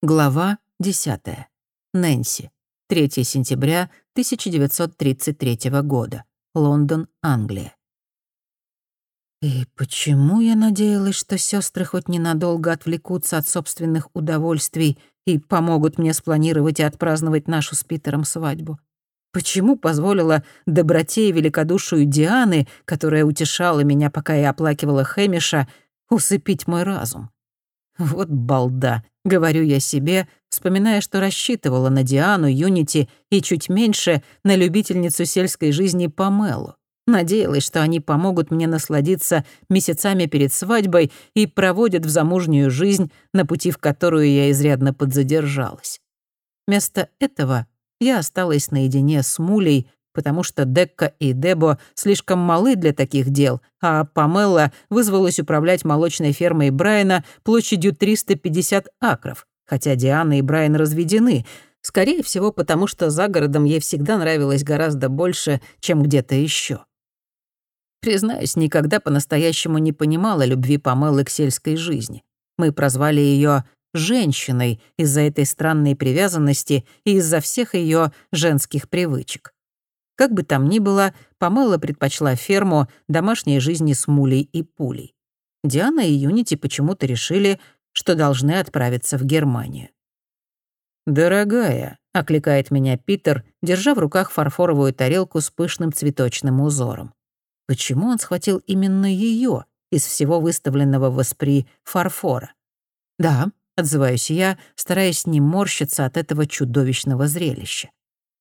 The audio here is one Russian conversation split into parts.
Глава 10. Нэнси. 3 сентября 1933 года. Лондон, Англия. И почему я надеялась, что сестры хоть ненадолго отвлекутся от собственных удовольствий и помогут мне спланировать и отпраздновать нашу с Питером свадьбу? Почему позволила доброте и великодушию Дианы, которая утешала меня, пока я оплакивала Хэмиша, усыпить мой разум? Вот балда, говорю я себе, вспоминая, что рассчитывала на Диану, Юнити и чуть меньше на любительницу сельской жизни Памелу. Надеялась, что они помогут мне насладиться месяцами перед свадьбой и проводят в замужнюю жизнь, на пути в которую я изрядно подзадержалась. Вместо этого я осталась наедине с Мулей, потому что Декка и Дебо слишком малы для таких дел, а Памела вызвалась управлять молочной фермой Брайана площадью 350 акров, хотя Диана и Брайан разведены, скорее всего, потому что за городом ей всегда нравилось гораздо больше, чем где-то еще. Признаюсь, никогда по-настоящему не понимала любви Памелы к сельской жизни. Мы прозвали ее женщиной из-за этой странной привязанности и из-за всех ее женских привычек. Как бы там ни было, Памела предпочла ферму домашней жизни с Мулей и Пулей. Диана и Юнити почему-то решили, что должны отправиться в Германию. «Дорогая», — окликает меня Питер, держа в руках фарфоровую тарелку с пышным цветочным узором. Почему он схватил именно ее из всего выставленного в Эспри фарфора? «Да», — отзываюсь я, стараясь не морщиться от этого чудовищного зрелища.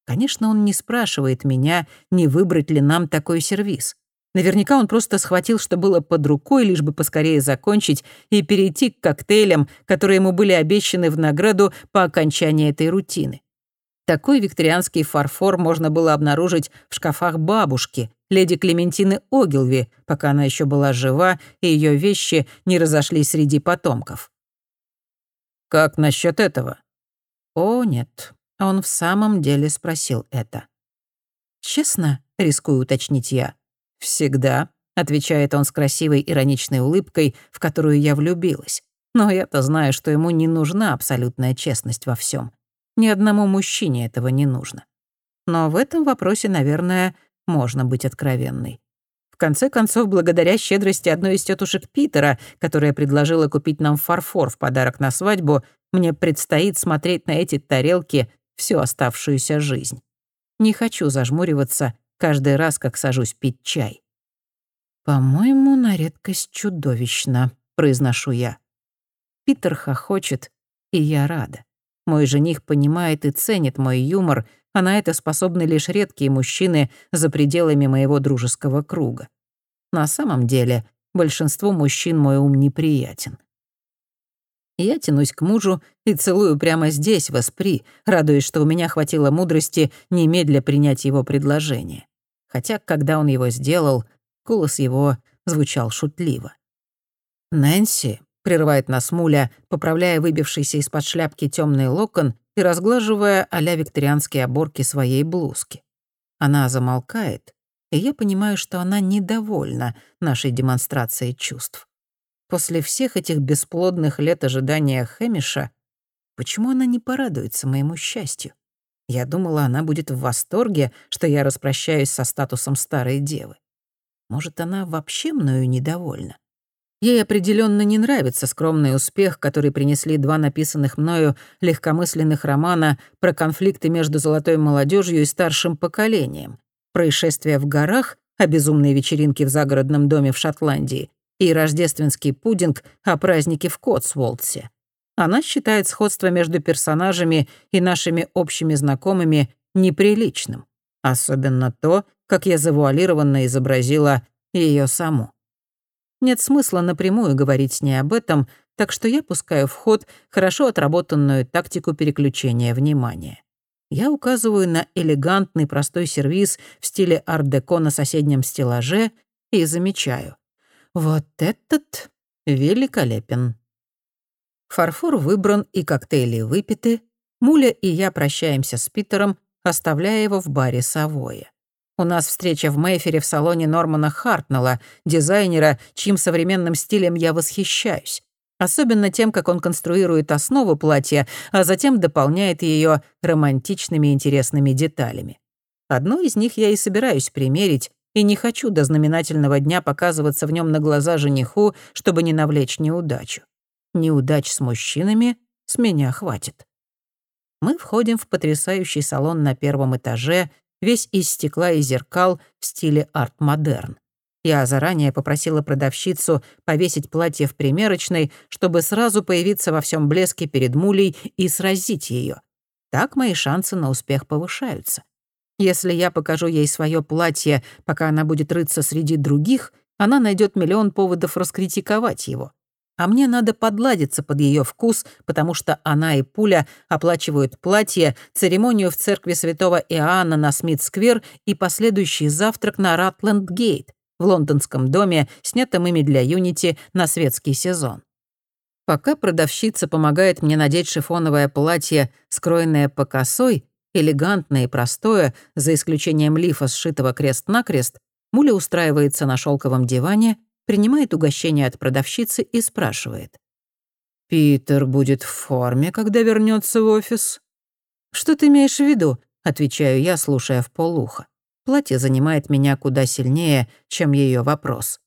Конечно, он не спрашивает меня, не выбрать ли нам такой сервиз. Наверняка он просто схватил, что было под рукой, лишь бы поскорее закончить и перейти к коктейлям, которые ему были обещаны в награду по окончании этой рутины. Такой викторианский фарфор можно было обнаружить в шкафах бабушки, леди Клементины Огилви, пока она еще была жива, и ее вещи не разошлись среди потомков. «Как насчет этого?» «О, нет, он в самом деле спросил это. «Честно?» — рискую уточнить я. «Всегда», — отвечает он с красивой ироничной улыбкой, в которую я влюбилась. Но я-то знаю, что ему не нужна абсолютная честность во всем. Ни одному мужчине этого не нужно. Но в этом вопросе, наверное, можно быть откровенной. В конце концов, благодаря щедрости одной из тетушек Питера, которая предложила купить нам фарфор в подарок на свадьбу, мне предстоит смотреть на эти тарелки всю оставшуюся жизнь. Не хочу зажмуриваться каждый раз, как сажусь пить чай. «По-моему, на редкость чудовищно», — произношу я. Питер хохочет, и я рада. Мой жених понимает и ценит мой юмор, а на это способны лишь редкие мужчины за пределами моего дружеского круга. На самом деле, большинству мужчин мой ум неприятен. Я тянусь к мужу и целую прямо здесь, в Эспри, радуясь, что у меня хватило мудрости немедля принять его предложение. Хотя, когда он его сделал, голос его звучал шутливо. «Нэнси», — прерывает нас Муля, поправляя выбившийся из-под шляпки темный локон и разглаживая а викторианские оборки своей блузки. Она замолкает, и я понимаю, что она недовольна нашей демонстрацией чувств. После всех этих бесплодных лет ожидания Хэмиша, почему она не порадуется моему счастью? Я думала, она будет в восторге, что я распрощаюсь со статусом старой девы. Может, она вообще мною недовольна? Ей определенно не нравится скромный успех, который принесли два написанных мною легкомысленных романа про конфликты между золотой молодежью и старшим поколением, происшествия в горах, а безумные вечеринки в загородном доме в Шотландии и рождественский пудинг о празднике в Котсволдсе. Она считает сходство между персонажами и нашими общими знакомыми неприличным. Особенно то, как я завуалированно изобразила ее саму. Нет смысла напрямую говорить с ней об этом, так что я пускаю в ход хорошо отработанную тактику переключения внимания. Я указываю на элегантный простой сервиз в стиле арт-деко на соседнем стеллаже и замечаю. Вот этот великолепен. Фарфор выбран и коктейли выпиты. Муля и я прощаемся с Питером, оставляя его в баре «Савоя». У нас встреча в Мэйфере в салоне Нормана Хартнелла, дизайнера, чьим современным стилем я восхищаюсь. Особенно тем, как он конструирует основу платья, а затем дополняет ее романтичными интересными деталями. Одну из них я и собираюсь примерить, и не хочу до знаменательного дня показываться в нем на глаза жениху, чтобы не навлечь неудачу. Неудач с мужчинами с меня хватит. Мы входим в потрясающий салон на первом этаже, весь из стекла и зеркал в стиле арт-модерн. Я заранее попросила продавщицу повесить платье в примерочной, чтобы сразу появиться во всем блеске перед мулей и сразить ее. Так мои шансы на успех повышаются. Если я покажу ей свое платье, пока она будет рыться среди других, она найдет миллион поводов раскритиковать его. А мне надо подладиться под ее вкус, потому что она и Пуля оплачивают платье, церемонию в церкви святого Иоанна на Смит-сквер и последующий завтрак на Ратленд-гейт в лондонском доме, снятом ими для Юнити на светский сезон. Пока продавщица помогает мне надеть шифоновое платье, скроенное по косой, элегантное и простое, за исключением лифа, сшитого крест-накрест, Муля устраивается на шелковом диване принимает угощение от продавщицы и спрашивает. «Питер будет в форме, когда вернется в офис?» «Что ты имеешь в виду?» — отвечаю я, слушая в полуха. Платье занимает меня куда сильнее, чем ее вопрос.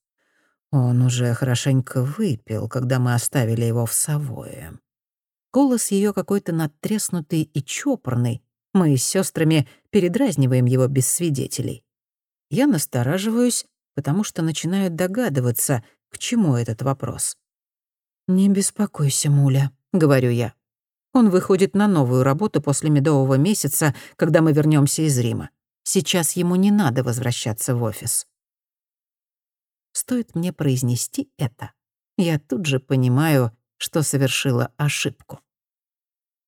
Он уже хорошенько выпил, когда мы оставили его в Савое. Голос ее какой-то надтреснутый и чопорный. Мы с сестрами передразниваем его без свидетелей. Я настораживаюсь потому что начинают догадываться, к чему этот вопрос. «Не беспокойся, Муля», — говорю я. Он выходит на новую работу после медового месяца, когда мы вернемся из Рима. Сейчас ему не надо возвращаться в офис. Стоит мне произнести это, я тут же понимаю, что совершила ошибку.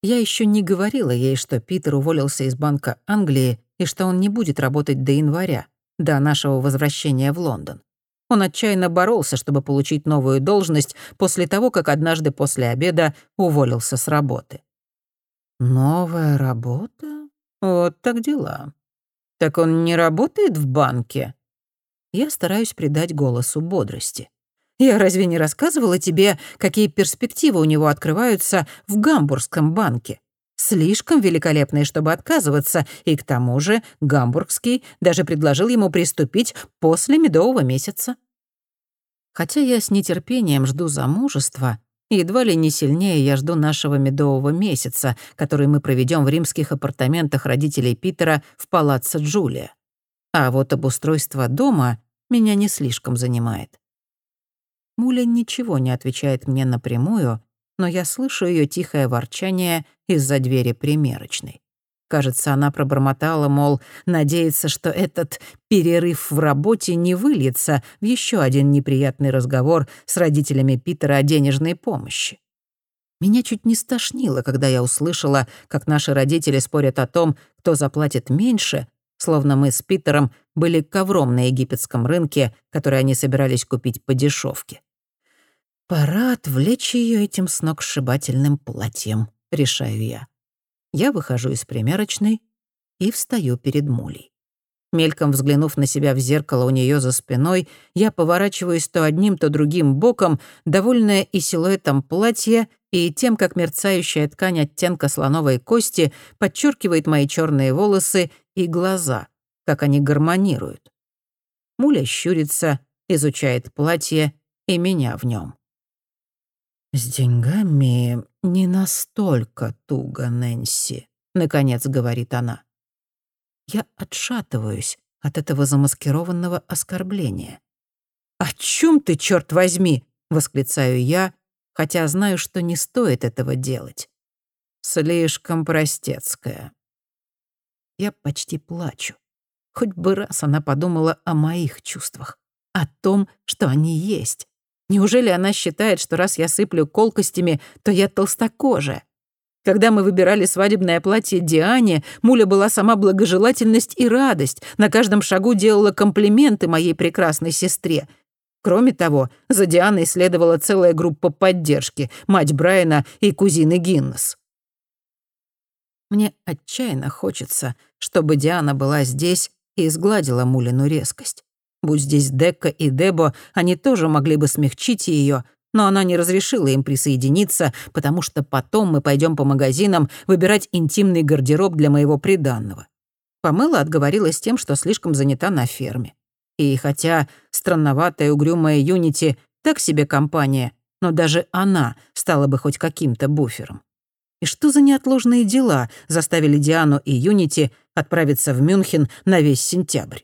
Я еще не говорила ей, что Питер уволился из Банка Англии и что он не будет работать до января до нашего возвращения в Лондон. Он отчаянно боролся, чтобы получить новую должность после того, как однажды после обеда уволился с работы. «Новая работа? Вот так дела. Так он не работает в банке?» Я стараюсь придать голосу бодрости. «Я разве не рассказывала тебе, какие перспективы у него открываются в Гамбургском банке? слишком великолепные, чтобы отказываться, и к тому же Гамбургский даже предложил ему приступить после медового месяца. Хотя я с нетерпением жду замужества, едва ли не сильнее я жду нашего медового месяца, который мы проведем в римских апартаментах родителей Питера в палаццо Джулия. А вот обустройство дома меня не слишком занимает. Муля ничего не отвечает мне напрямую, но я слышу ее тихое ворчание из-за двери примерочной. Кажется, она пробормотала, мол, надеется, что этот перерыв в работе не выльется в еще один неприятный разговор с родителями Питера о денежной помощи. Меня чуть не стошнило, когда я услышала, как наши родители спорят о том, кто заплатит меньше, словно мы с Питером были ковром на египетском рынке, который они собирались купить по дешевке. Пора отвлечь ее этим сногсшибательным платьем, решаю я. Я выхожу из примерочной и встаю перед Мулей. Мельком взглянув на себя в зеркало у нее за спиной, я поворачиваюсь то одним, то другим боком, довольная и силуэтом платья, и тем, как мерцающая ткань оттенка слоновой кости подчеркивает мои черные волосы и глаза, как они гармонируют. Муля щурится, изучает платье и меня в нем. «С деньгами не настолько туго, Нэнси», — наконец говорит она. Я отшатываюсь от этого замаскированного оскорбления. «О чем ты, черт возьми?» — восклицаю я, хотя знаю, что не стоит этого делать. Слишком простецкая. Я почти плачу. Хоть бы раз она подумала о моих чувствах, о том, что они есть, Неужели она считает, что раз я сыплю колкостями, то я толстокожая? Когда мы выбирали свадебное платье Диане, Муля была сама благожелательность и радость, на каждом шагу делала комплименты моей прекрасной сестре. Кроме того, за Дианой следовала целая группа поддержки, мать Брайана и кузины Гиннес. Мне отчаянно хочется, чтобы Диана была здесь и сгладила Мулину резкость. Будь здесь Декка и Дебо, они тоже могли бы смягчить ее, но она не разрешила им присоединиться, потому что потом мы пойдем по магазинам выбирать интимный гардероб для моего приданного. Памела отговорилась тем, что слишком занята на ферме. И хотя странноватая угрюмая Юнити так себе компания, но даже она стала бы хоть каким-то буфером. И что за неотложные дела заставили Диану и Юнити отправиться в Мюнхен на весь сентябрь?